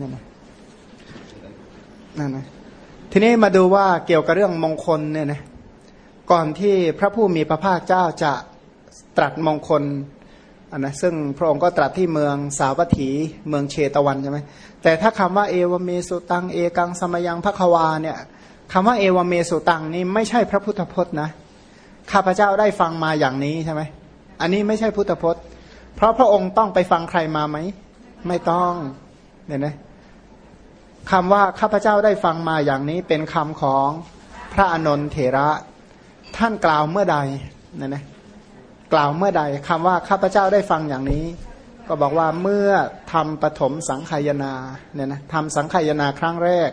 นั่นนะนั่นนะทีนี้มาดูว่าเกี่ยวกับเรื่องมงคลเนี่ยนะก่อนที่พระผู้มีพระภาคเจ้าจะตรัสมงคลอันนะซึ่งพระองค์ก็ตรัสที่เมืองสาวัตถีเมืองเชตวันใช่ไหมแต่ถ้าคำว่าเอวเมสุตังเอกังสมยังพระควาเนี่ยคำว่าเอวเมสุตังนี่ไม่ใช่พระพุทธพจน์นะข้าพเจ้าได้ฟังมาอย่างนี้ใช่ไหมอันนี้ไม่ใช่พุทธพจน์ เพราะพระองค์ต้องไปฟังใครมาไหมไม่ต้องเนี่ยนะ คำว่าข้าพเจ้าได้ฟังมาอย่างนี้เป็นคำของพระอนนทเถระ ท่านกล่าวเมื่อใดนี่ยนะกล่าวเมื่อใดคำว่าข้าพเจ้าได้ฟังอย่างนี้ ก็บอกว่าเมื่อทำปฐมสังขายนาเนี่ยนะทำสังขายนาครั้งแรก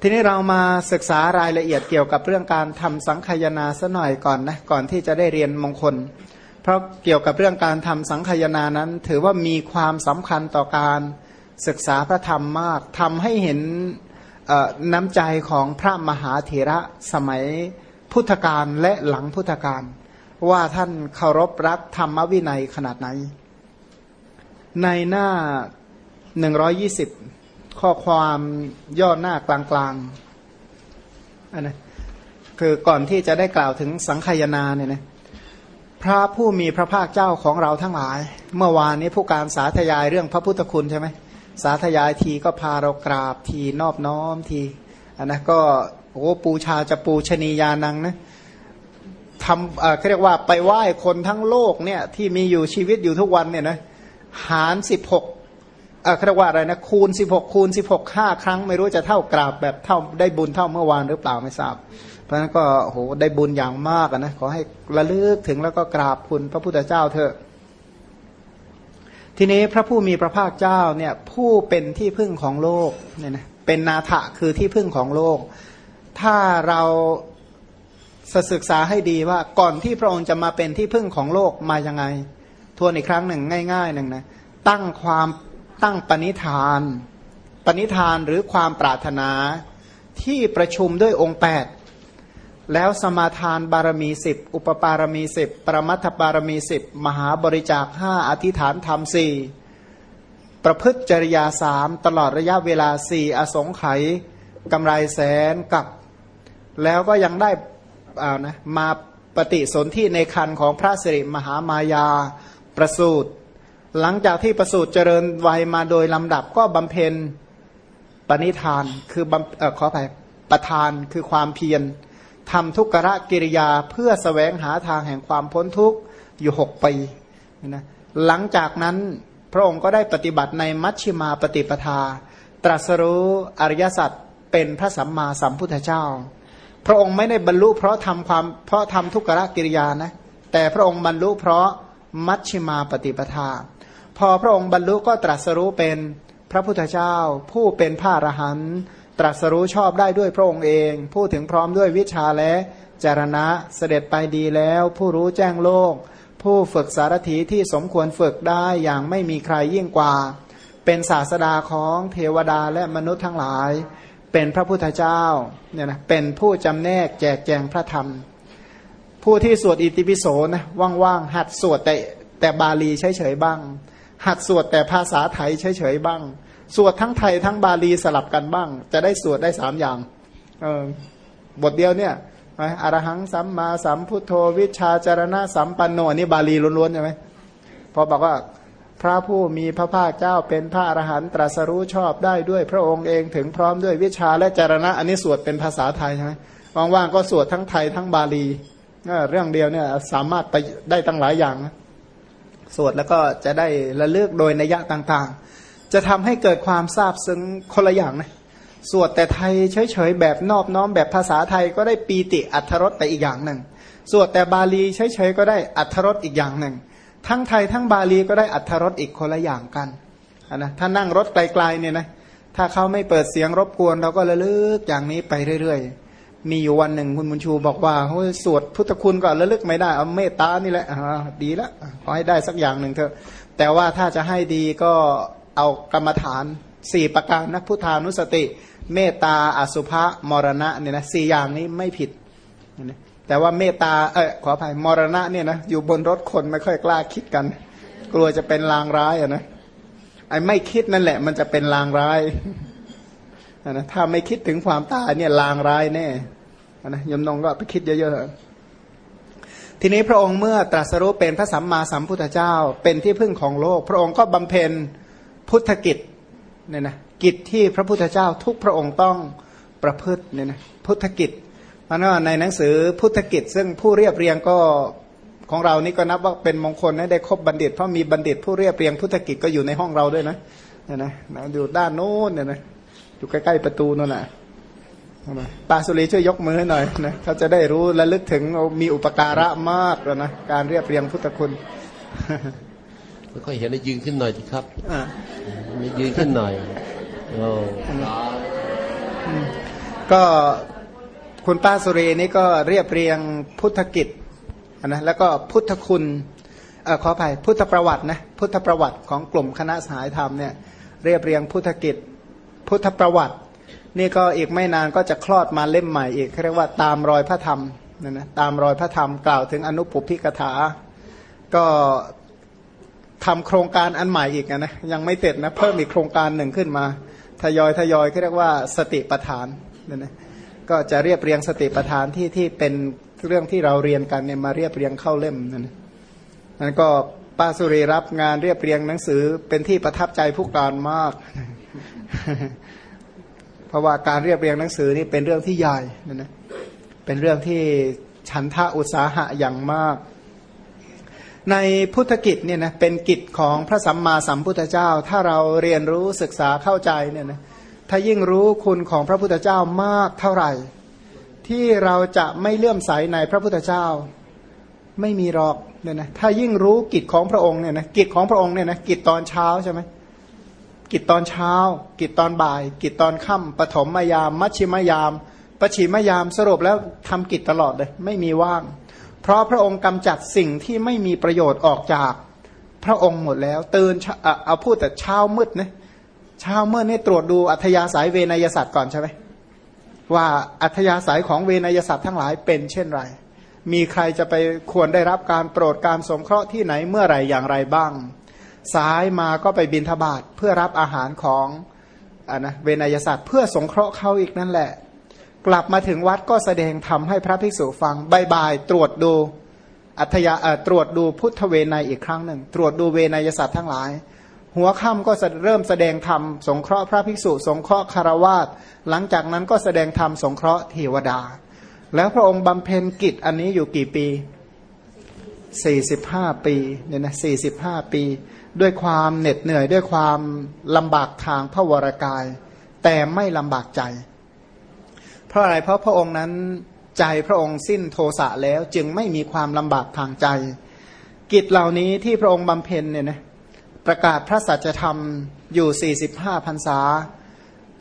ทีนี้เรามาศึกษารายละเอียดเกี่ยวกับเรื่องการทำสังขายนาซะหน่อยก่อนนะก่อนที่จะได้เรียนมงคล เพราะเกี่ยวกับเรื่องการทำสังขายนานั้น ถือว่ามีความสำคัญต่อการ ศึกษาพระธรรมมากทำให้เห็นน้ำใจของพระมหาเถระสมัยพุทธกาลและหลังพุทธกาลว่าท่านเคารพรักธรรมวินัยขนาดไหน ในหน้าหนึ่งร้อยี่สิบข้อความย่อหน้ากลางๆอันนะคือก่อนที่จะได้กล่าวถึงสังขยนาเนี่ยนะพระผู้มีพระภาคเจ้าของเราทั้งหลาย เมื่อวานนี้ผู้การสาธยายเรื่องพระพุทธคุณใช่ไหม สาธยายทีก็พาเรากราบทีนอบน้อมทีอันนะก็โอ้ปูชาจะปูชนียานังนะทำเขาเรียกว่าไปไหว้คนทั้งโลกเนี่ยที่มีอยู่ชีวิตอยู่ทุกวันเนี่ยนะหารสิบหกเขาเรียกว่าอะไรนะคูณสิบหกคูณสิบหกห้าครั้ง ไม่รู้จะเท่ากราบแบบเท่าได้บุญเท่าเมื่อวานหรือเปล่าไม่ทราบ เพราะฉะนั้นก็โหได้บุญอย่างมากนะขอให้ระลึกถึงแล้วก็กราบคุณพระพุทธเจ้าเถอะ ทีนี้พระผู้มีพระภาคเจ้าเนี่ยผู้เป็นที่พึ่งของโลกเนี่ยนะเป็นนาถะคือที่พึ่งของโลก ถ้าเราศึกษาให้ดีว่าก่อนที่พระองค์จะมาเป็นที่พึ่งของโลกมายังไง ทวนอีกครั้งหนึ่งง่ายๆหนึ่งนะตั้งความตั้งปณิธาน ปณิธานหรือความปรารถนาที่ประชุมด้วยองค์ 8 แล้วสมาทานบารมีสิบอุปปารมีสิบปรมัตถบารมีสิบมหาบริจาคห้าอธิษฐานธรรมสี่ประพฤติจริยาสามตลอดระยะเวลาสี่อสงไขยกำไรแสนกับ แล้วก็ยังได้อ่านะมาปฏิสนธิในคันของพระสิริมหามายาประสูตร หลังจากที่ประสูตรเจริญวัยมาโดยลำดับก็บำเพ็ญปณิธานคือบำเออขออภัยประทานคือความเพียร ทำทุกขะกิริยาเพื่อสแสวงหาทางแห่งความพ้นทุกข์อยู่หกปีนะหลังจากนั้นพระองค์ก็ได้ปฏิบัติในมัชชิมาปฏิปทา ตรัสรู้อริยสัจเป็นพระสัมมาสัมพุทธเจ้า พระองค์ไม่ได้บรรลุเพราะทำความเพราะทำทุกขะกิริยานะแต่พระองค์บรรลุเพราะมัชชิมาปฏิปทา พอพระองค์บรรลุก็ตรัสรู้เป็นพระพุทธเจ้า ผู้เป็นพระอรหันต์ ตรัสรู้ชอบได้ด้วยพระองค์เอง พูดถึงพร้อมด้วยวิชาและจารณะเสด็จไปดีแล้ว ผู้รู้แจ้งโลก ผู้ฝึกสารถีที่สมควรฝึกได้อย่างไม่มีใครยิ่งกว่า เป็นศาสดาของเทวดาและมนุษย์ทั้งหลาย เป็นพระพุทธเจ้าเนี่ยนะเป็นผู้จำแนกแจกแจงพระธรรม ผู้ที่สวดอิติปิโสนะว่างๆหัดสวดแต่แต่บาลีเฉยๆบ้าง หัดสวดแต่ภาษาไทยเฉยๆบ้าง สวดทั้งไทยทั้งบาลีสลับกันบ้าง จะได้สวดได้สามอย่างเออบทเดียวเนี่ยอรหังสัมมาสัมพุทโธวิชาจารณะสัมปันโนนี่บาลีล้วนๆใช่ไหมพอบอกว่าพระผู้มีพระภาคเจ้าเป็นพระอรหันตรัสรู้ชอบได้ด้วยพระองค์เองถึงพร้อมด้วยวิชาและจารณะ อันนี้สวดเป็นภาษาไทยใช่ไหมว่างๆก็สวดทั้งไทยทั้งบาลีเรื่องเดียวเนี่ยสามารถไปได้ตั้งหลายอย่าง สวดแล้วก็จะได้ระลึกโดยนัยต่างๆ จะทำให้เกิดความทราบซึ้งคนละอย่างนะสวดแต่ไทยเฉยๆแบบนอบน้อมแบบภาษาไทยก็ได้ปีติอัทรสไปอีกอย่างหนึ่ง สวดแต่บาลีเฉยๆก็ได้อัทรสอีกอย่างหนึ่ง ทั้งไทยทั้งบาลีก็ได้อัทรสอีกคนละอย่างกันนะถ้านั่งรถไกลๆเนี่ยนะถ้าเขาไม่เปิดเสียงรบกวนเราก็ระลึกอย่างนี้ไปเรื่อยๆ มีอยู่วันหนึ่งคุณบุญชูบอกว่าเฮ้ยสวดพุทธคุณก็ระลึกไม่ได้เอาเมตตานี่แหละดีละขอให้ได้สักอย่างหนึ่งเถอะแต่ว่าถ้าจะให้ดีก็ เอากรรมฐานสี่ประการนะพุทธานุสติ เมตตาอสุภะมรณะเนี่ยนะสี่อย่างนี้ไม่ผิด แต่ว่าเมตตาเออขออภัยมรณะเนี่ยนะอยู่บนรถคนไม่ค่อยกล้าคิดกัน กลัวจะเป็นลางร้ายอะนะไอ้ไม่คิดนั่นแหละ มันจะเป็นลางร้ายนะถ้าไม่คิดถึงความตายเนี่ยลางร้ายแน่นะยมนงก็ไปคิดเยอะๆ ทีนี้พระองค์เมื่อตรัสรู้เป็นพระสัมมาสัมพุทธเจ้า เป็นที่พึ่งของโลก พระองค์ก็บำเพ็ญ พุทธกิจเนี่ยนะกิจที่พระพุทธเจ้าทุกพระองค์ต้องประพฤติเนี่ยนะพุทธกิจมันว่าในหนังสือพุทธกิจ ซึ่งผู้เรียบเรียงก็ของเรานี่ก็นับว่าเป็นมงคลนะได้ครบบัณฑิต เพราะมีบัณฑิตผู้เรียบเรียงพุทธกิจก็อยู่ในห้องเราด้วยนะเนี่ยนะอยู่ด้านโน้นเนี่ยนะอยู่ใกล้ๆประตูนั่นแหละปาสุรีช่วยยกมือหน่อยนะเขาจะได้รู้และลึกถึงมีอุปการะมากแล้วนะการเรียบเรียงพุทธคุณ ค่อยเห็นได้ยืนขึ้นหน่อยสิครับมียืนขึ้นหน่อยโอ้ก็คุณป้าสุรีนี่ก็เรียบเรียงพุทธกิจนะแล้วก็พุทธคุณอขออภัยพุทธประวัตินะพุทธประวัติของกลุ่มคณะสหายธรรมเนี่ยเรียบเรียงพุทธกิจ พุทธประวัติ นี่ก็อีกไม่นานก็จะคลอดมาเล่มใหม่อีกเรียกว่าตามรอยพระธรรมนะนะตามรอยพระธรรมกล่าวถึงอนุปุพิกถา ก็ ทำโครงการอันใหม่อีกนะยังไม่เสร็จนะเพิ่มอีกโครงการหนึ่งขึ้นมา ทยอยทยอยเรียกว่าสติปัฏฐานนะนะก็จะเรียบเรียงสติปัฏฐานที่ที่เป็นเรื่องที่เราเรียนกันเนี่ยมาเรียบเรียงเข้าเล่มนั่นนั้นก็ป้าสุรีรับงานเรียบเรียงหนังสือเป็นที่ประทับใจผู้การมาก เพราะว่าการเรียบเรียงหนังสือนี่เป็นเรื่องที่ใหญ่นั่นนะเป็นเรื่องที่ฉันทะอุตสาหะอย่างมาก ในพุทธกิจเนี่ยนะเป็นกิจของพระสัมมาสัมพุทธเจ้า ถ้าเราเรียนรู้ศึกษาเข้าใจเนี่ยนะถ้ายิ่งรู้คุณของพระพุทธเจ้ามากเท่าไหร่ ที่เราจะไม่เลื่อมใสในพระพุทธเจ้าไม่มีหรอกเนี่ยนะถ้ายิ่งรู้กิจของพระองค์เนี่ยนะกิจของพระองค์เนี่ยนะกิจตอนเช้าใช่ไหมกิจตอนเช้า กิจตอนบ่าย กิจตอนค่ำปฐมมยาม มัชชิมยามปชิมยามสรุปแล้วทำกิจตลอดเลยไม่มีว่าง เพราะพระองค์กำจัดสิ่งที่ไม่มีประโยชน์ออกจากพระองค์หมดแล้ว ตื่นเอาพูดแต่เช้ามืดนะเช้ามืดนี่ตรวจดูอัธยาศัยเวนยสัตว์ก่อนใช่ไหมว่าอัธยาศัยของเวนยสัตว์ทั้งหลายเป็นเช่นไร มีใครจะไปควรได้รับการโปรดการสงเคราะห์ที่ไหนเมื่อไหร่อย่างไรบ้างสายมาก็ไปบินทบาทเพื่อรับอาหารของอนะเวนยสัตว์เพื่อสงเคราะห์เขาอีกนั่นแหละ กลับมาถึงวัดก็แสดงทำให้พระภิกษุฟังบายบายตรวจดูอัธยาตรวจดูพุทธเวไนอีกครั้งหนึ่ง ตรวจดูเวนยสัตว์ทั้งหลาย หัวค่ำก็เริ่มแสดงธรรมสงเคราะห์พระภิกษุ สงเคราะห์คารวาสหลังจากนั้นก็แสดงธรรมสงเคราะห์เทวดา แล้วพระองค์บำเพ็ญกิจอันนี้อยู่กี่ปี 45 ปีเนี่ยนะ45 ปี ด้วยความเหน็ดเหนื่อยด้วยความลำบากทางพระวรากาย แต่ไม่ลำบากใจ เพราะอะไรเพราะพระองค์นั้นใจพระองค์สิ้นโทสะแล้วจึงไม่มีความลำบากทางใจ กิจเหล่านี้ที่พระองค์บำเพ็ญเนี่ยนะประกาศพระสัจธรรมอยู่ 45พรรษา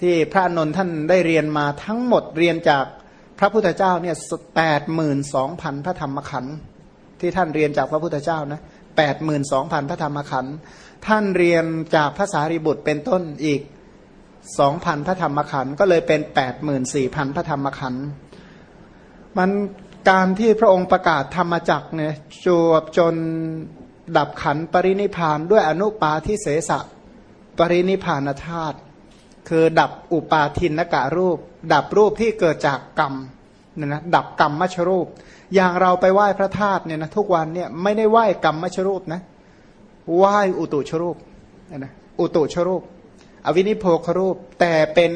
ที่พระนนท์ท่านได้เรียนมาทั้งหมดเรียนจากพระพุทธเจ้าเนี่ยแปดหมื่นสองพันพระธรรมขันธ์ที่ท่านเรียนจากพระพุทธเจ้านะแปดหมื่นสองพันพระธรรมขันธ์ท่านเรียนจากภาษาริบุตรเป็นต้นอีก สองพันพระธรรมขันธ์ก็เลยเป็นแปดหมื่นสี่พันพระธรรมขันธ์มันการที่พระองค์ประกาศธรรมจักเนี่ยจวบจนดับขันปรินิพานด้วยอนุปาทิเสสะปรินิพานธาตุคือดับอุปาทินกะรูป ดับรูปที่เกิดจากกรรมเนี่ยนะดับกรรมมัชรูป อย่างเราไปไหว้พระธาตุเนี่ยนะทุกวันเนี่ยไม่ได้ไหว้กรรมมัชรูปนะไหว้อุตุชรูปนะอุตุชรูป วินิโพครูป แต่เป็น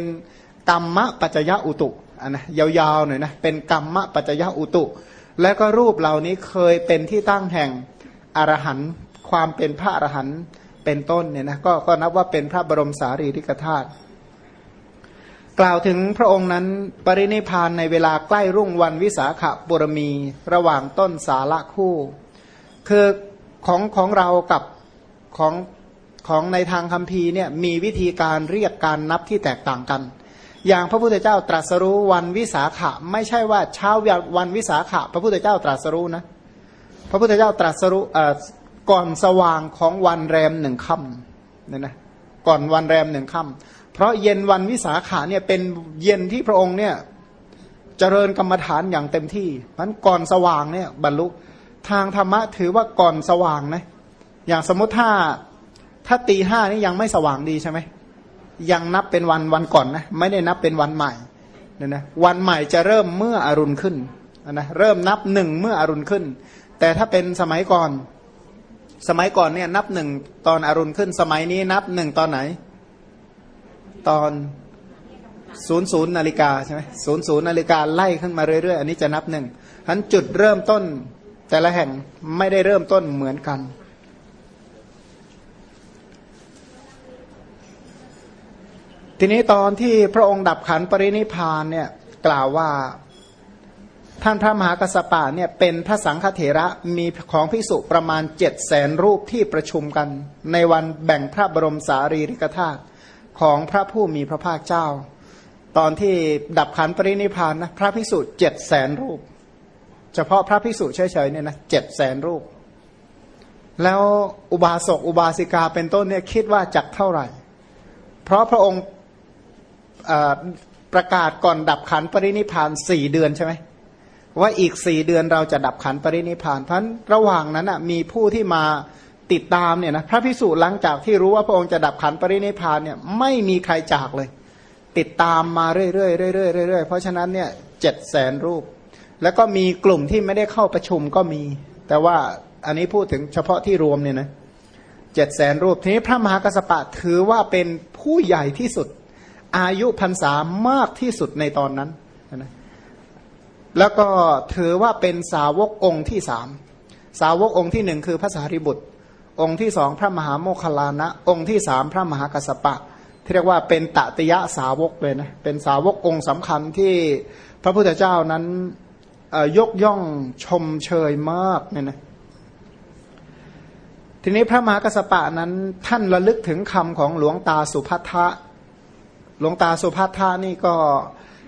กรรมะปัจจยะอุตุอันนะยาวๆหน่อยนะเป็นกรรมะปัจจยะอุตุ และก็รูปเหล่านี้เคยเป็นที่ตั้งแห่งอรหันต์ความเป็นพระอรหันต์เป็นต้นเนี่ยนะก็ก็นับว่าเป็นพระบรมสารีริกธาตุกล่าวถึงพระองค์นั้นปรินิพานในเวลาใกล้รุ่งวันวิสาขบุรมี ระหว่างต้นสาระคู่ คือของของเรากับของ ของในทางคัมภีร์เนี่ยมีวิธีการเรียกการนับที่แตกต่างกัน อย่างพระพุทธเจ้าตรัสรู้วันวิสาขะ ไม่ใช่ว่าเช้าวันวิสาขะ พระพุทธเจ้าตรัสรู้นะ พระพุทธเจ้าตรัสรู้ก่อนสว่างของวันแรมหนึ่งค่ำเนี่ยนะก่อนวันแรมหนึ่งค่ำเพราะเย็นวันวิสาขาเนี่ยเป็นเย็นที่พระองค์เนี่ยเจริญกรรมฐานอย่างเต็มที่มันก่อนสว่างเนี่ยบรรลุทางธรรมะถือว่าก่อนสว่างนะอย่างสมมติถ้า ถ้าตีห้านี่ยังไม่สว่างดีใช่ไหมยังนับเป็นวันวันก่อนนะไม่ได้นับเป็นวันใหม่เนี่ยนะวันใหม่จะเริ่มเมื่ออรุณขึ้นนะเริ่มนับหนึ่งเมื่ออรุณขึ้น แต่ถ้าเป็นสมัยก่อน สมัยก่อนเนี่ยนับหนึ่งตอนอรุณขึ้น สมัยนี้นับหนึ่งตอนไหน ตอนศูนย์ศูนย์นาฬิกาใช่ไหมศูนย์ศูนย์นาฬิกาไล่ขึ้นมาเรื่อยๆ อันนี้จะนับหนึ่งฉันจุดเริ่มต้นแต่ละแห่งไม่ได้เริ่มต้นเหมือนกัน ทีนี้ตอนที่พระองค์ดับขันปรินิพานเนี่ยกล่าวว่าท่านพระมหากสปะเนี่ยเป็นพระสังฆเถระมีของพิสุประมาณเจ็ดแสนรูปที่ประชุมกัน ในวันแบ่งพระบรมสารีริกธาตุของพระผู้มีพระภาคเจ้า ตอนที่ดับขันปรินิพานนะพระพิสุเจ็ดแสนรูป เฉพาะพระพิสุเฉยๆเนี่ยนะเจ็ดแสนรูป แล้วอุบาสกอุบาสิกาเป็นต้นเนี่ยคิดว่าจักเท่าไหร่ เพราะพระองค์ ประกาศก่อนดับขันปรินิพานสี่เดือนใช่ไหมว่าอีกสี่เดือนเราจะดับขันปรินิพานเพราะระหว่างนั้นอะมีผู้ที่มาติดตามเนี่ยนะพระพิสุหลังจากที่รู้ว่าพระองค์จะดับขันปรินิพานเนี่ยไม่มีใครจากเลย ติดตามมาเรื่อยๆเรื่อยๆเรื่อยๆเพราะฉะนั้นเนี่ยเจ็ดแสนรูป แล้วก็มีกลุ่มที่ไม่ได้เข้าประชุมก็มี แต่ว่าอันนี้พูดถึงเฉพาะที่รวมเนี่ยนะเจ็ดแสนรูปทีนี้พระมหากัสปะถือว่าเป็นผู้ใหญ่ที่สุด อายุพรรษามากที่สุดในตอนนั้นนะแล้วก็ถือว่าเป็นสาวกองค์ที่สามสาวกองค์ที่หนึ่งคือพระสารีบุตร องค์ที่สองพระมหาโมคลานะ องค์ที่สามพระมหากัสปะ ที่เรียกว่าเป็นตติยะสาวกเลยนะเป็นสาวกองค์สำคัญที่พระพุทธเจ้านั้นยกย่องชมเชยมากเนี่ยนะทีนี้พระมหากัสปะนั้นท่านระลึกถึงคำของหลวงตาสุภัทะ หลวงตาสุภัทะนี่ก็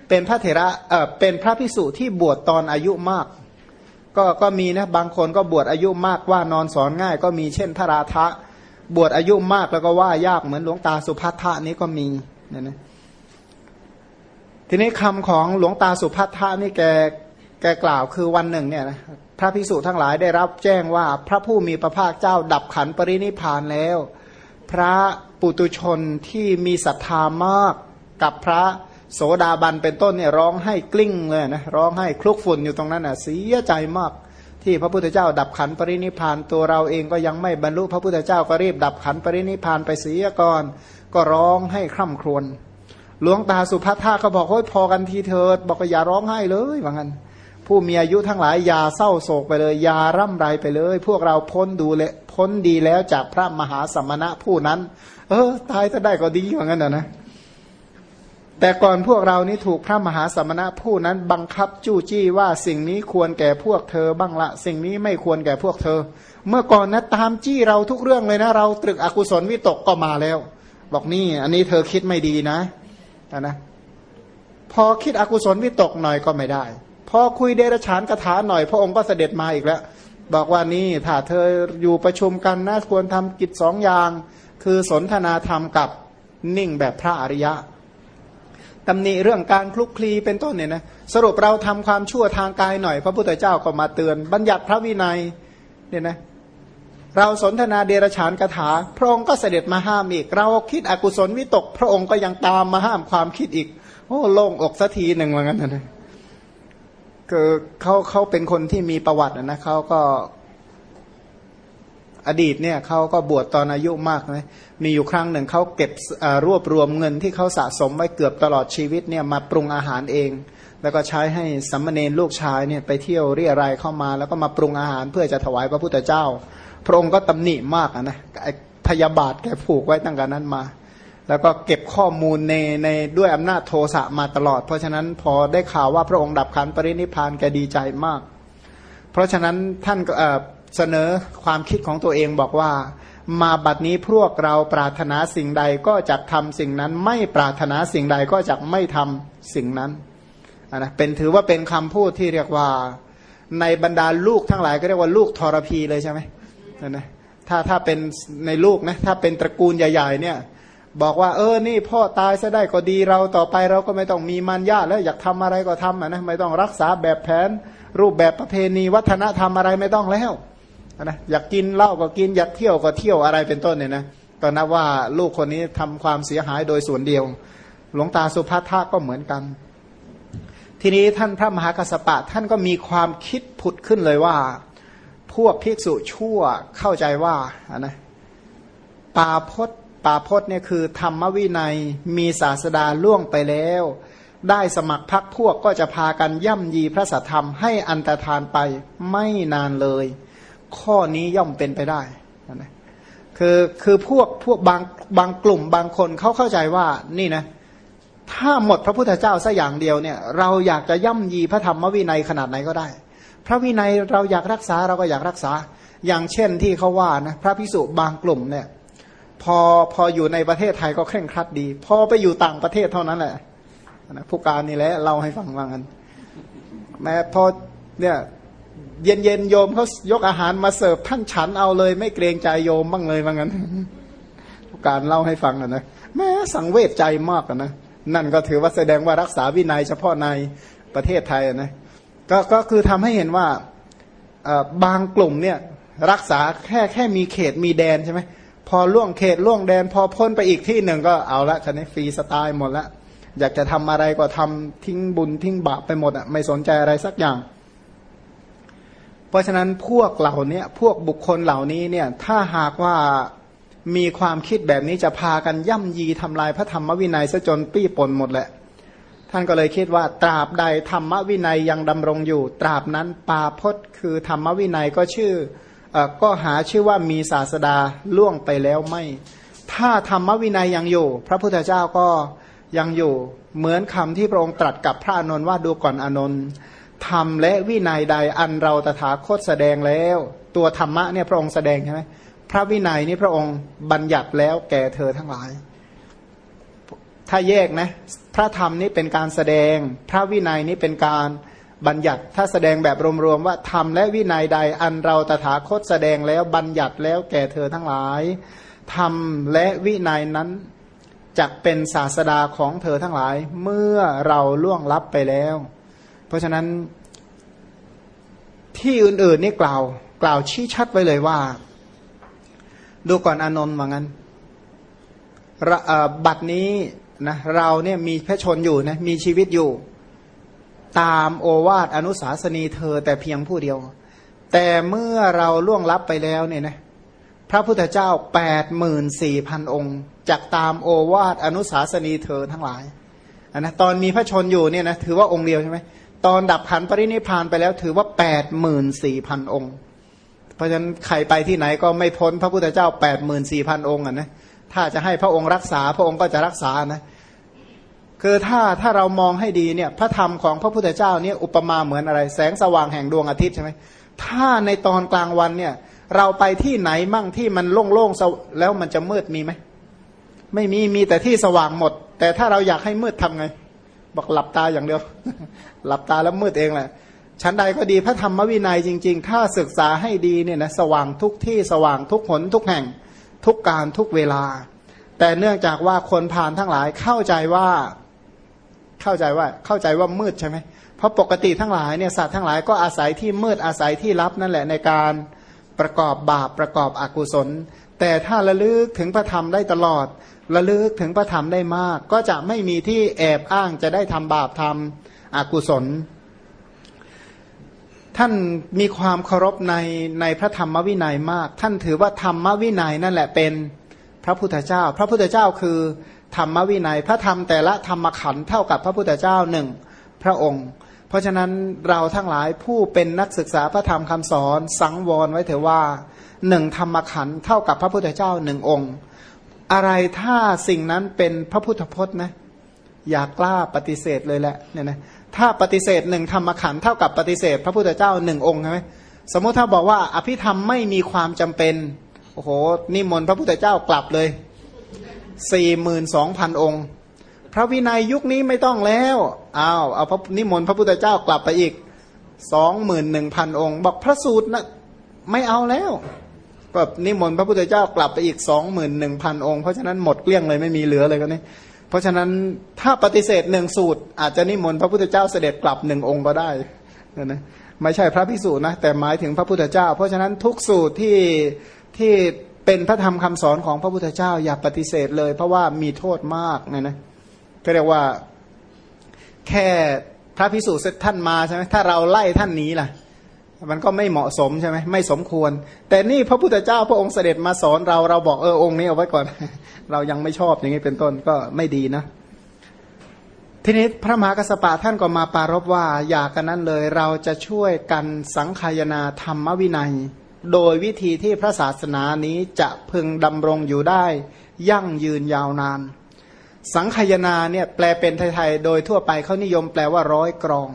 เป็นพระเถระเออเป็นพระพิสุที่บวชตอนอายุมาก ก็ก็มีนะบางคนก็บวชอายุมากว่านอนสอนง่าย ก็มีเช่นพระราธะบวชอายุมากแล้วก็ว่ายากเหมือนหลวงตาสุภัทะนี้ก็มีเนี่ยนะทีนี้คำของหลวงตาสุภัทะนี่แกแกกล่าวคือวันหนึ่งเนี่ยนะพระพิสุทั้งหลายได้รับแจ้งว่าพระผู้มีพระภาคเจ้าดับขันปรินิพานแล้ว พระ ปุตุชนที่มีศรัทธามากกับพระโสดาบันเป็นต้นเนี่ยร้องให้กลิ้งเลยนะร้องให้คลุกฝุ่นอยู่ตรงนั้นน่ะเสียใจมาก ที่พระพุทธเจ้าดับขันปรินิพานตัวเราเองก็ยังไม่บรรลุพระพุทธเจ้าก็รีบดับขันปรินิพานไปเสียก่อน ก็ร้องให้คร่ำครวญหลวงตาสุภัทธาก็บอกเฮ้ยพอกันทีเถิด บอกอย่าร้องไห้เลยว่างั้นผู้มีอายุทั้งหลายอย่าเศร้าโศกไปเลยอย่าร่ำไรไปเลย พวกเราพ้นดูเลพ้นดีแล้วจากพระมหาสมณะผู้นั้น เออ ตายถ้าได้ก็ดีว่างั้นนะนะแต่ก่อนพวกเรานี้ถูกพระมหาสมณะผู้นั้นบังคับจู้จี้ว่าสิ่งนี้ควรแก่พวกเธอบ้างละ สิ่งนี้ไม่ควรแก่พวกเธอ เมื่อก่อนนะตามจี้เราทุกเรื่องเลยนะ เราตรึกอกุศลวิตกก็มาแล้ว บอกนี่ อันนี้เธอคิดไม่ดีนะนะพอคิดอกุศลวิตกหน่อยก็ไม่ได้ พอคุยเดรฉานคาถาหน่อย พระองค์ก็เสด็จมาอีกแล้ว บอกว่านี่ถ้าเธออยู่ประชุมกันนะควรทำกิจสองอย่าง คือสนทนาธรรมกับนิ่งแบบพระอริยะตำหนิเรื่องการคลุกคลีเป็นต้นเนี่ยนะสรุปเราทำความชั่วทางกายหน่อย พระพุทธเจ้าก็มาเตือน บัญญัติพระวินัยเนี่ยนะเราสนทนาเดรฉานคาถา พระองค์ก็เสด็จมาห้ามอีก เราคิดอกุศลวิตก พระองค์ก็ยังตามมาห้ามความคิดอีกโอ้โล่งอกสักทีหนึ่งว่างั้นนะคือเขาเขาเป็นคนที่มีประวัตินะเขาก็ อดีตเนี่ยเขาก็บวชตอนอายุมากนะมีอยู่ครั้งหนึ่งเขาเก็บรวบรวมเงินที่เขาสะสมไว้เกือบตลอดชีวิตเนี่ยมาปรุงอาหารเอง แล้วก็ใช้ให้สัมมเนรลูกชายเนี่ยไปเที่ยวเรียรายเข้ามา แล้วก็มาปรุงอาหารเพื่อจะถวายพระพุทธเจ้า พระองค์ก็ตำหนิมากนะพยาบาทแกผูกไว้ตั้งแต่นั้นมา แล้วก็เก็บข้อมูลในในด้วยอำนาจโทสะมาตลอด เพราะฉะนั้นพอได้ข่าวว่าพระองค์ดับขันปรินิพานแกดีใจมาก เพราะฉะนั้นท่านก็ เสนอความคิดของตัวเองบอกว่า มาบัดนี้พวกเราปรารถนาสิ่งใดก็จะทำสิ่งนั้น ไม่ปรารถนาสิ่งใดก็จะไม่ทำสิ่งนั้นนะเป็นถือว่าเป็นคำพูดที่เรียกว่าในบรรดาลูกทั้งหลายก็เรียกว่าลูกทรพีเลยใช่ไหมนะถ้าถ้าเป็นในลูกนะถ้าเป็นตระกูลใหญ่ ๆ เนี่ยบอกว่าเออ นี่พ่อตายซะได้ก็ดีเราต่อไปเราก็ไม่ต้องมีมันญาแล้วอยากทำอะไรก็ทำนะไม่ต้องรักษาแบบแผน รูปแบบประเพณีวัฒนธรรมอะไรไม่ต้องแล้ว นะอยากกินเหล้าก็กินอยากเที่ยวก็เที่ยวอะไรเป็นต้นเนี่ยนะก็นับว่าลูกคนนี้ทำความเสียหายโดยส่วนเดียว หลวงตาสุภัททะก็เหมือนกัน ทีนี้ท่านพระมหากัสปะท่านก็มีความคิดผุดขึ้นเลยว่า พวกภิกษุชั่วเข้าใจว่านะปาพศปาพศเนี่ยคือธรรมวินัยมีศาสดาล่วงไปแล้ว ได้สมัครพักพวกก็จะพากันย่ำยีพระสัทธรรมให้อันตรธานไปไม่นานเลย ข้อนี้ย่อมเป็นไปได้นะคือคือพวกพวกบางบางกลุ่มบางคนเขาเข้าใจว่านี่นะ ถ้าหมดพระพุทธเจ้าสัอย่างเดียวเนี่ย เราอยากจะย่ำยีพระธรรมวินัยขนาดไหนก็ได้ พระวินัยเราอยากรักษาเราก็อยากรักษา อย่างเช่นที่เขาว่านะพระพิสุบางกลุ่มเนี่ยพอพออยู่ในประเทศไทยก็เคร่งครัดดี พอไปอยู่ต่างประเทศเท่านั้นแหละนะผู้การนี่แหละเล่าให้ฟังว่างั้นแม้พอเนี่ย เย็นเย็นโยมเขายกอาหารมาเสิร์ฟท่านฉันเอาเลย ไม่เกรงใจโยมบ้างเลยว่างั้นการเล่าให้ฟังนะแม้สังเวชใจมากนะนั่นก็ถือว่าแสดงว่ารักษาวินัยเฉพาะในประเทศไทยนะก็ก็คือทำให้เห็นว่าบางกลุ่มเนี่ยรักษาแค่แค่มีเขตมีแดนใช่ไหมพอล่วงเขตล่วงแดน พอพ้นไปอีกที่หนึ่งก็เอาละคันนี้ฟรีสไตล์หมดละอยากจะทำอะไรก็ทำทิ้งบุญทิ้งบาปไปหมดอะไม่สนใจอะไรสักอย่าง เพราะฉะนั้นพวกเหล่านี้พวกบุคคลเหล่านี้เนี่ยถ้าหากว่ามีความคิดแบบนี้จะพากันย่ำยีทำลายพระธรรมวินัยซะจนปี้ปนหมดแหละ ท่านก็เลยคิดว่าตราบใดธรรมวินัยยังดำรงอยู่ ตราบนั้นปาพจน์คือธรรมวินัยก็ชื่อก็หาชื่อว่ามีศาสดาล่วงไปแล้วไม่ ถ้าธรรมวินัยยังอยู่ พระพุทธเจ้าก็ยังอยู่เหมือนคำที่พระองค์ตรัสกับพระอนุนว่าดูก่อนอนนท์ ธรรมและวินัยใดอันเราตถาคตแสดงแล้ว ตัวธรรมะเนี่ยพระองค์แสดงใช่ไหมพระวินัยนี่พระองค์บัญญัติแล้วแก่เธอทั้งหลาย ถ้าแยกนะพระธรรมนี่เป็นการแสดง พระวินัยนี่เป็นการบัญญัติถ้าแสดงแบบรวมๆว่าธรรมและวินัยใดอันเราตถาคตแสดงแล้วบัญญัติแล้วแก่เธอทั้งหลายธรรมและวินัยนั้นจะเป็นศาสดาของเธอทั้งหลาย เมื่อเราล่วงลับไปแล้ว เพราะฉะนั้นที่อื่น ๆ นี่กล่าว กล่าวชี้ชัดไว้เลยว่า ดูก่อนอนนท์ว่างั้นบัดนี้นะเราเนี่ยมีพระชนอยู่นะมีชีวิตอยู่ ตามโอวาทอนุสาสนีเธอแต่เพียงผู้เดียว แต่เมื่อเราล่วงลับไปแล้วเนี่ยนะพระพุทธเจ้าแปดหมื่นสี่พันองค์จากตามโอวาทอนุสาสนีเธอทั้งหลายนนะตอนมีพระชนอยู่เนี่ยนะถือว่าองค์เดียวใช่ไหม ตอนดับขันปรินิพานไปแล้วถือว่าแปดหมื่นสี่พันองค์ เพราะฉะนั้นใครไปที่ไหนก็ไม่พ้นพระพุทธเจ้าแปดหมื่นสี่พันองค์อะนะถ้าจะให้พระองค์รักษาพระองค์ก็จะรักษานะคือถ้าถ้าเรามองให้ดีเนี่ยพระธรรมของพระพุทธเจ้าเนี่ยอุปมาเหมือนอะไร แสงสว่างแห่งดวงอาทิตย์ใช่ไหมถ้าในตอนกลางวันเนี่ยเราไปที่ไหนมั่งที่มันโล่งๆแล้วมันจะมืดมีไหมไม่มีมีแต่ที่สว่างหมด แต่ถ้าเราอยากให้มืดทำไง บอกหลับตาอย่างเดียว หลับตาแล้วมืดเองแหละชั้นใดก็ดีพระธรรมวินัยจริง ๆ ถ้าศึกษาให้ดีเนี่ยนะสว่างทุกที่สว่างทุกหนทุกแห่งทุกการทุกเวลา แต่เนื่องจากว่าคนผ่านทั้งหลายเข้าใจว่า เข้าใจว่าเข้าใจว่ามืดใช่ไหมเพราะปกติทั้งหลายเนี่ยสัตว์ทั้งหลายก็อาศัยที่มืดอาศัยที่ลับนั่นแหละในการประกอบบาปประกอบอกุศล แต่ถ้าระลึกถึงพระธรรมได้ตลอด ระลึกถึงพระธรรมได้มาก ก็จะไม่มีที่แอบอ้างจะได้ทำบาปทำอกุศล ท่านมีความเคารพในในพระธรรมวินัยมาก ท่านถือว่าธรรมวินัยนั่นแหละเป็นพระพุทธเจ้า พระพุทธเจ้าคือธรรมวินัย พระธรรมแต่ละธรรมขันธ์เท่ากับพระพุทธเจ้าหนึ่งพระองค์ เพราะฉะนั้นเราทั้งหลายผู้เป็นนักศึกษาพระธรรมคำสอน สังวรไว้เถอะว่าหนึ่งธรรมขันธ์เท่ากับพระพุทธเจ้าหนึ่งองค์ อะไรถ้าสิ่งนั้นเป็นพระพุทธพจน์นะอย่ากล้าปฏิเสธเลยแหละเนี่ยนะถ้าปฏิเสธหนึ่งธรรมขันเท่ากับปฏิเสธ พระพุทธเจ้าหนึ่งองค์ใช่ไหมสมมติถ้าบอกว่า อภิธรรมไม่มีความจำเป็นโอ้โหนิมนต์พระพุทธเจ้ากลับเลยสี่หมื่นสองพันองค์ พระวินัยยุคนี้ไม่ต้องแล้วอ้าวเอาพระนิมนต์พระพุทธเจ้ากลับไปอีกสองหมื่นหนึ่งพันองค์ บอกพระสูตรนะไม่เอาแล้ว แบบนิมนต์พระพุทธเจ้ากลับไปอีกสองหมื่นหนึ่งพันองค์ เพราะฉะนั้นหมดเกลี้ยงเลยไม่มีเหลือเลยก็นี่เพราะฉะนั้นถ้าปฏิเสธหนึ่งสูตร อาจจะนิมนต์พระพุทธเจ้าเสด็จกลับหนึ่งองค์ก็ได้นะไม่ใช่พระพิสูจน์นะแต่หมายถึงพระพุทธเจ้า เพราะฉะนั้นทุกสูตรที่ที่เป็นพระธรรมคำสอนของพระพุทธเจ้าอย่าปฏิเสธเลย เพราะว่ามีโทษมากเนี่ยนะก็เรียกว่าแค่พระพิสุท่านมาใช่ไหมถ้าเราไล่ท่านนี้ล่ะ มันก็ไม่เหมาะสมใช่ไหมไม่สมควร แต่นี่พระพุทธเจ้าพระองค์เสด็จมาสอนเราเราบอกเออองค์นี้เอาไว้ก่อน เรายังไม่ชอบอย่างนี้เป็นต้นก็ไม่ดีนะ ทีนี้พระมหากัสปะท่านก็มาปารบว่า อยากกันนั้นเลยเราจะช่วยกันสังขายนาธรรมวินัย โดยวิธีที่พระศาสนานี้จะพึงดำรงอยู่ได้ ยั่งยืนยาวนาน สังขยนาเนี่ยแปลเป็นไทยๆโดยทั่วไปเขานิยมแปลว่าร้อยกรอง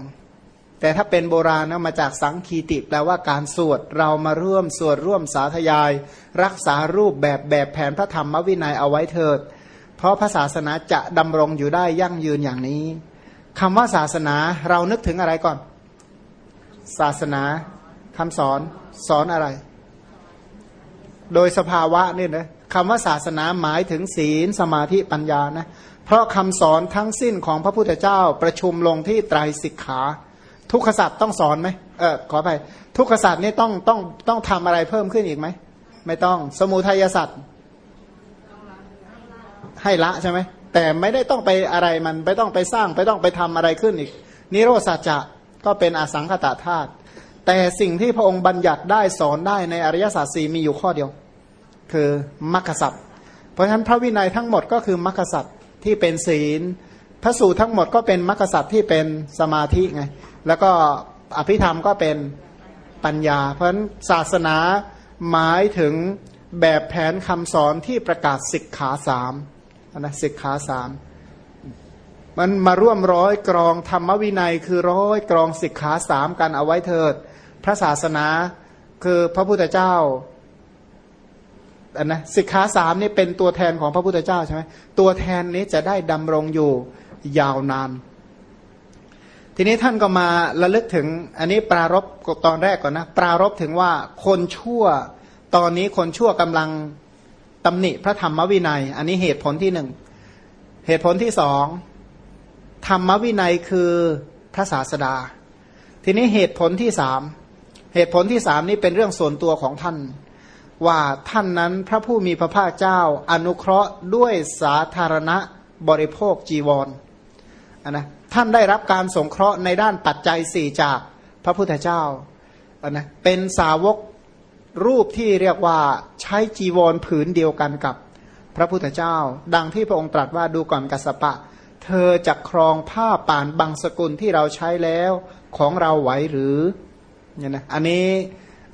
แต่ถ้าเป็นโบราณนะมาจากสังคีติแปลว่าการสวดเรามาร่วมสวดร่วมสาธยาย รักษารูปแบบแบบแผนพระธรรมวินัยเอาไว้เถิด เพราะพระศาสนาจะดำรงอยู่ได้ยั่งยืนอย่างนี้คำว่าศาสนาเรานึกถึงอะไรก่อน ศาสนาคำสอนสอนอะไร โดยสภาวะนี่นะคำว่าศาสนาหมายถึงศีลสมาธิปัญญานะเพราะคำสอนทั้งสิ้นของพระพุทธเจ้าประชุมลงที่ไตรสิกขา ทุกขสัตว์ต้องสอนไหมเออขอไปทุกขสัตว์นี่ต้องต้องต้องทำอะไรเพิ่มขึ้นอีกไหมไม่ต้องสมุทัยสัตว์ให้ละใช่ไหมแต่ไม่ได้ต้องไปอะไรมันไม่ต้องไปสร้างไม่ต้องไปทำอะไรขึ้นอีก นิโรสัจจะก็เป็นอสังขตาธาตุแต่สิ่งที่พระองค์บัญญัติได้สอนได้ในอริยสัจสี่มีอยู่ข้อเดียว คือมรรคสัตว์เพราะฉะนั้นพระวินัยทั้งหมดก็คือมรรคสัตว์ที่เป็นศีล พระสูตรทั้งหมดก็เป็นมรรคสัตว์ที่เป็นสมาธิไง แล้วก็อภิธรรมก็เป็นปัญญา เพราะฉะนั้นศาสนาหมายถึงแบบแผนคำสอนที่ประกาศสิกขาสามนะสิกขาสามมันมาร่วมร้อยกรองธรรมวินัย คือร้อยกรองสิกขาสามกันเอาไว้เถิด พระศาสนาคือพระพุทธเจ้าอันนะสิกขาสามนี่เป็นตัวแทนของพระพุทธเจ้าใช่ไหมตัวแทนนี้จะได้ดำรงอยู่ยาวนาน ทีนี้ท่านก็มาระลึกถึงอันนี้ปรารบตอนแรกก่อนนะปรารบถึงว่าคนชั่วตอนนี้คนชั่วกำลังตำหนิพระธรรมวินัย อันนี้เหตุผลที่หนึ่งเหตุผลที่สองธรรมวินัยคือพระศาสดา ทีนี้เหตุผลที่สามเหตุผลที่สามนี้เป็นเรื่องส่วนตัวของท่าน ว่าท่านนั้นพระผู้มีพระภาคเจ้าอนุเคราะห์ด้วยสาธารณะบริโภคจีวร นนะท่านได้รับการสงเคราะห์ในด้านปัจจัยสี่จากพระพุทธเจ้านะเป็นสาวกรูปที่เรียกว่าใช้จีวรผืนเดียวกันกับพระพุทธเจ้า ดังที่พระองค์ตรัสว่าดูก่อนกัสปะ เธอจะครองผ้าป่านบางสกุลที่เราใช้แล้วของเราไหวหรือเนี่ยนะอันนี้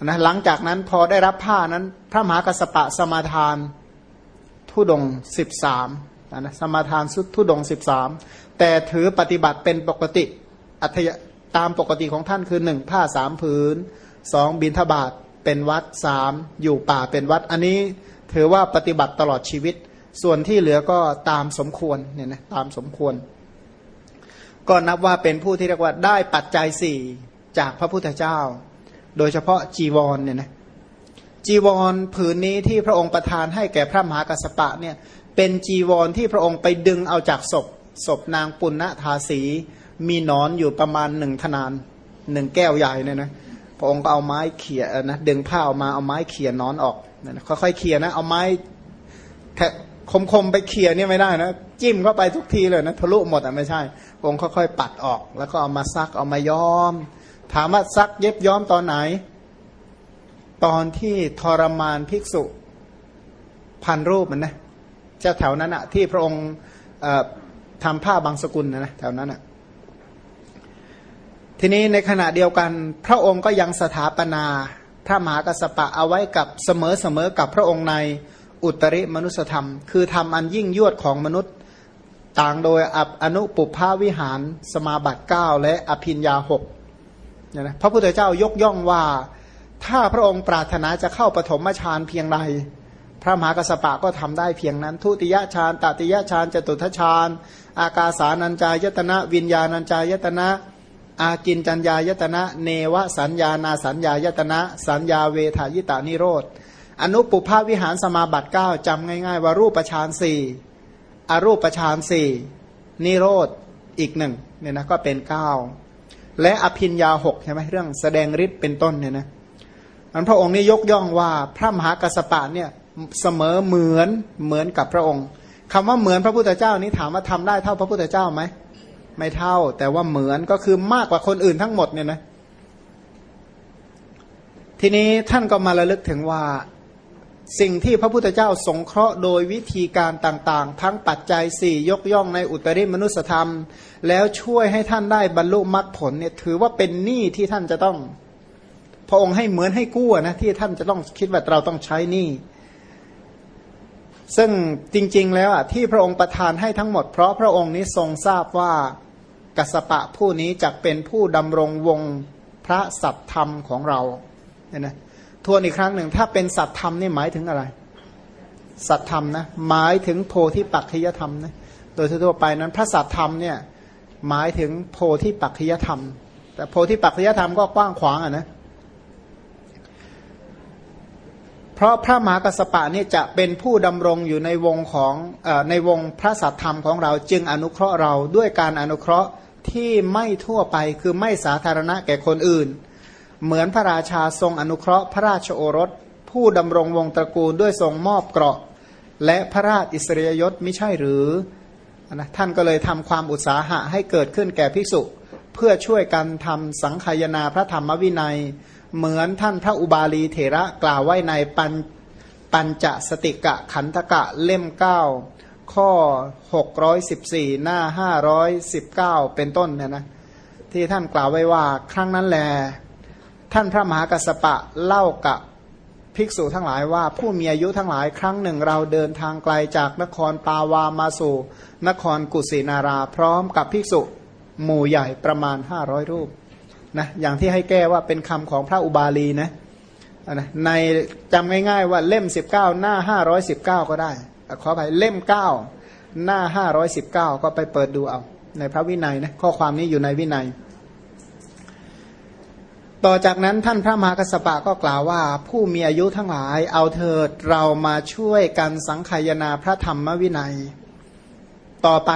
นะหลังจากนั้นพอได้รับผ้านั้น พระมหากัสปะสมาทานทุดงสิบสาม นะสมาทานสุดทุดงสิบสามแต่ถือปฏิบัติเป็นปกติอัธยตามปกติของท่านคือหนึ่งผ้าสามผืนสองบินทบาทเป็นวัดสามอยู่ป่าเป็นวัด อันนี้ถือว่าปฏิบัติตลอดชีวิต ส่วนที่เหลือก็ตามสมควรเนี่ยนะตามสมควร ก็นับว่าเป็นผู้ที่เรียกว่าได้ปัจจัยสี่จากพระพุทธเจ้า โดยเฉพาะจีวรเนี่ยนะจีวรผืนนี้ที่พระองค์ประทานให้แก่พระมหากัสปะเนี่ย เป็นจีวรที่พระองค์ไปดึงเอาจากศพศพนางปุณณธาสี มีนอนอยู่ประมาณหนึ่งธนานหนึ่งแก้วใหญ่เนี่ยนะพระองค์ก็เอาไม้เขี่ยนะดึงผ้าออกมาเอาไม้เขี่ยนอนออกนะค่อยๆเขี่ยนะ เอาไม้แทะคมๆไปเขี่ยเนี่ยไม่ได้นะจิ้มเข้าไปทุกทีเลยนะทะลุหมดอะไม่ใช่พระองค์ค่อยๆปัดออก แล้วก็เอามาซักเอามาย้อม ถามว่าซักเย็บย้อมตอนไหน ตอนที่ทรมานภิกษุพันรูปมันนะ เจ้าแถวนั้นอะที่พระองค์ทำผ้าบางสกุลนะนะแถวนั้นอะทีนี้ในขณะเดียวกัน พระองค์ก็ยังสถาปนาพระมหากสปะเอาไว้กับเสมอเสมอกับพระองค์ในอุตริมนุสธรรม คือทำอันยิ่งยวดของมนุษย์ต่างโดยอับอนุปุพาวิหารสมาบัติ 9 และอภินยาหกนี่ยนะพระพุทธเจ้ายกย่องว่า ถ้าพระองค์ปรารถนาจะเข้าปฐมฌานเพียงใด พระมหากสปะก็ทำได้เพียงนั้น ทุติยฌานตติยฌานจตุทฌาน อากาสานัญจายตนะ วิญญาณัญจายตนะ อากินจัญญายตนะ เนวสัญญานาสัญญายตนะ สัญญาเวทายตานิโรธ อนุปุภาวิหารสมาบัติ9จำง่าย ๆ ว่ารูปฌานสี่อรูปฌานสี่นิโรธอีกหนึ่งเนี่ยนะก็เป็นเก้าและอภินยาหกใช่ไหมเรื่องแสดงฤทธิ์เป็นต้นเนี่ยนะอันพระองค์นี้ยกย่องว่าพระมหากัสปะเนี่ย เสมอเหมือนเหมือนกับพระองค์คำว่าเหมือนพระพุทธเจ้านี้ถามว่าทำได้เท่าพระพุทธเจ้าไหมไม่เท่า แต่ว่าเหมือนก็คือมากกว่าคนอื่นทั้งหมดเนี่ยนะทีนี้ท่านก็มาระลึกถึงว่าสิ่งที่พระพุทธเจ้าสงเคราะห์โดยวิธีการต่างๆ ทั้งปัจจัยสี่ยกย่องในอุตริมนุสธรรม แล้วช่วยให้ท่านได้บรรลุมรรคผลเนี่ยถือว่าเป็นหนี้ที่ท่านจะต้อง พระองค์ให้เหมือนให้กู้นะที่ท่านจะต้องคิดว่าเราต้องใช้หนี้ ซึ่งจริง ๆ แล้วอะที่พระองค์ประทานให้ทั้งหมด เพราะพระองค์นี้ทรงทราบว่ากัสปะผู้นี้จะเป็นผู้ดำรงวงพระสัตธรรมของเราเนี่ยนะทวนอีกครั้งหนึ่ง ถ้าเป็นสัตธรรมนี่หมายถึงอะไร สัตธรรมนะหมายถึงโพธิปัจจยธรรมนะโดยทั่วไปนั้นพระสัตธรรมเนี่ยหมายถึงโพธิปัจจยธรรม แต่โพธิปัจจยธรรมก็กว้างขวางอะนะ เพราะพระมหากัสปะนี่จะเป็นผู้ดำรงอยู่ในวงของอในวงพระสัตธรรมของเราจึงอนุเคราะห์เราด้วยการอนุเคราะห์ที่ไม่ทั่วไปคือไม่สาธารณะแก่คนอื่น เหมือนพระราชาทรงอนุเคราะห์พระราชโอรส ผู้ดำรงวงตระกูลด้วยทรงมอบเกราะ และพระราชอิสริยยศไม่ใช่หรือนะท่านก็เลยทำความอุตสาหะให้เกิดขึ้นแก่ภิกษุ เพื่อช่วยกันทำสังขยาพระธรรมวินัย เหมือนท่านพระอุบาลีเถระกล่าวไว้ในปัญปัญจสติกะขันธกะเล่มเก้าข้อ 614 หน้า 519 เป็นต้นเนี่ยนะที่ท่านกล่าวไว้ว่าครั้งนั้นแล ท่านพระมหากัสปะเล่ากับภิกษุทั้งหลายว่าผู้มีอายุทั้งหลายครั้งหนึ่งเราเดินทางไกลจากนครปาวามาสู่ นครกุสินาราพร้อมกับภิกษุหมู่ใหญ่ประมาณห้าร้อยรูป นะอย่างที่ให้แก้ว่าเป็นคำของพระอุบาลีนะนะในจำง่ายๆว่าเล่มสิบเก้าหน้าห้าร้อยสิบเก้าก็ได้ขอไปเล่มเก้าหน้าห้าร้อยสิบเก้าก็ไปเปิดดูเอา ในพระวินัยนะข้อความนี้อยู่ในวินัย ต่อจากนั้นท่านพระมหากัสปะก็กล่าวว่า ผู้มีอายุทั้งหลายเอาเถิดเรามาช่วยกันสังขยนาพระธรรมวินัย ต่อไป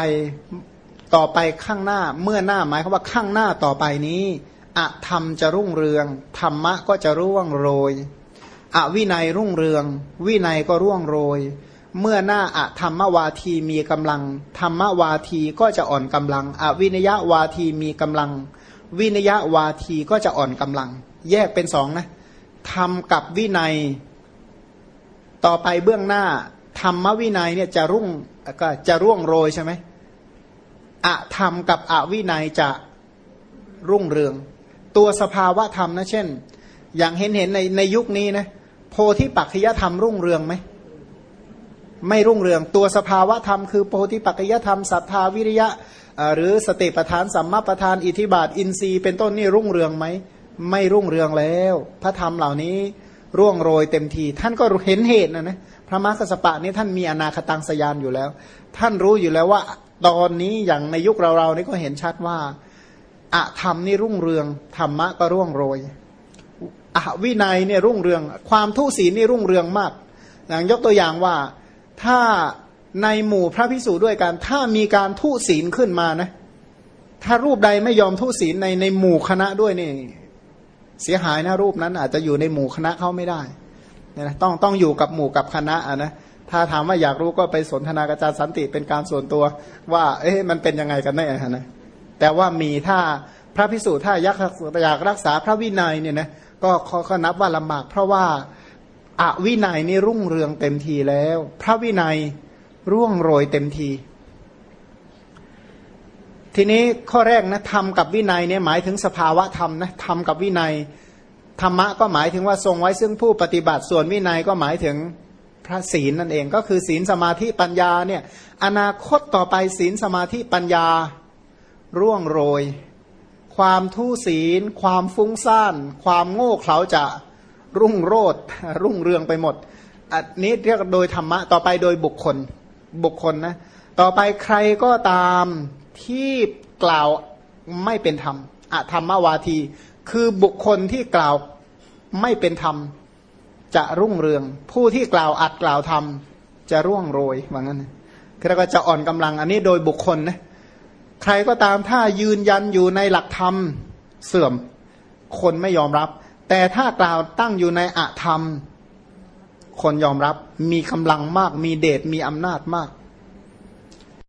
ต่อไปข้างหน้าเมื่อหน้าหมายความว่าข้างหน้าต่อไปนี้ อธรรมจะรุ่งเรือง ธรรมะก็จะร่วงโรย อวินัยรุ่งเรือง วินัยก็ร่วงโรย เมื่อหน้าอธรรมวาทีมีกำลัง ธรรมวาทีก็จะอ่อนกำลัง อวินยวาทีมีกำลัง วินยะวาทีก็จะอ่อนกำลัง แยกเป็นสองนะทำกับวินัย ต่อไปเบื้องหน้า ธรรมวินัยเนี่ยจะรุ่งก็จะร่วงโรยใช่ไหมอธรรมกับอวินัยจะรุ่งเรือง ตัวสภาวะธรรมนะเช่น อย่างเห็นเห็นในในยุคนี้นะโพธิปัจจยธรรมรุ่งเรืองไหมไม่รุ่งเรืองตัวสภาวะธรรมคือโพธิปัจจยธรรมศรัทธาวิริยะหรือสติปทานสัมมาปทานอิทิบาทอินทรีย์เป็นต้นนี่รุ่งเรืองไหมไม่รุ่งเรืองแล้ว พระธรรมเหล่านี้ร่วงโรยเต็มที ท่านก็เห็นเหตุนะนะพระมรรคสปะนี่ท่านมีอนาคตังสยานอยู่แล้ว ท่านรู้อยู่แล้วว่าตอนนี้อย่างในยุคเราเรานี่ก็เห็นชัดว่า อะธรรมนี่รุ่งเรือง ธรรมะก็ร่วงโรยอะวินัยเนี่ยรุ่งเรือง ความทุศีลนี่รุ่งเรืองมากอย่างยกตัวอย่างว่าถ้าในหมู่พระพิสูจด้วยกัน ถ้ามีการทุศีลขึ้นมานะ ถ้ารูปใดไม่ยอมทุศีลในในหมู่คณะด้วยนี่ เสียหายนะรูปนั้นอาจจะอยู่ในหมู่คณะเขาไม่ได้เนี่ยนะต้องต้องอยู่กับหมู่กับคณะอะนะถ้าถามว่าอยากรู้ก็ไปสนทนากับอาจารย์สันติเป็นการส่วนตัว ว่า เอ๊ะมันเป็นยังไงกันแน่นะ แต่ว่ามีถ้าพระพิสูจน์ถ้ายากอยากรักษาพระวินัยเนี่ยนะก็เขานับว่าลำบากเพราะว่าอาวินัยนี่รุ่งเรืองเต็มทีแล้ว พระวินัยร่วงโรยเต็มที ทีนี้ข้อแรกนะธรรมกับวินัยเนี่ยหมายถึงสภาวะธรรมนะธรรมกับวินัยธรรมะก็หมายถึงว่าทรงไว้ซึ่งผู้ปฏิบัติส่วนวินัยก็หมายถึงพระศีลนั่นเอง ก็คือศีลสมาธิปัญญาเนี่ยอนาคตต่อไปศีลสมาธิปัญญา ร่วงโรย ความทุศีล ความฟุ้งซ่าน ความโง่เขลาจะรุ่งโรดรุ่งเรืองไปหมด อันนี้เรียกโดยธรรมะต่อไปโดยบุคคลบุคคลนะ ต่อไปใครก็ตามที่กล่าวไม่เป็นธรรมอะธรรมวาที คือบุคคลที่กล่าวไม่เป็นธรรม จะรุ่งเรือง ผู้ที่กล่าวอัดกล่าวธรรม จะร่วงโรยว่างั้นคือก็จะอ่อนกำลังอันนี้โดยบุคคลนะ ใครก็ตามถ้ายืนยันอยู่ในหลักธรรมเสื่อมคนไม่ยอมรับ แต่ถ้ากล่าวตั้งอยู่ในอะธรรม คนยอมรับมีกำลังมากมีเดชมีอำนาจมาก